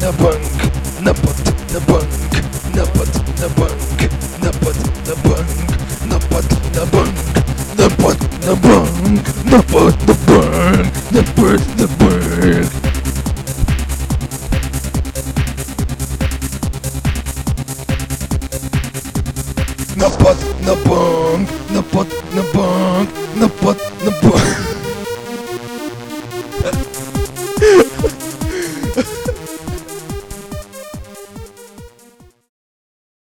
na bank, napad na bank, napad na bank, napad na bank, napad na bank, napad na bank, napad na bank, napad na bank. Napad na bank, napad na bank, napad na bank.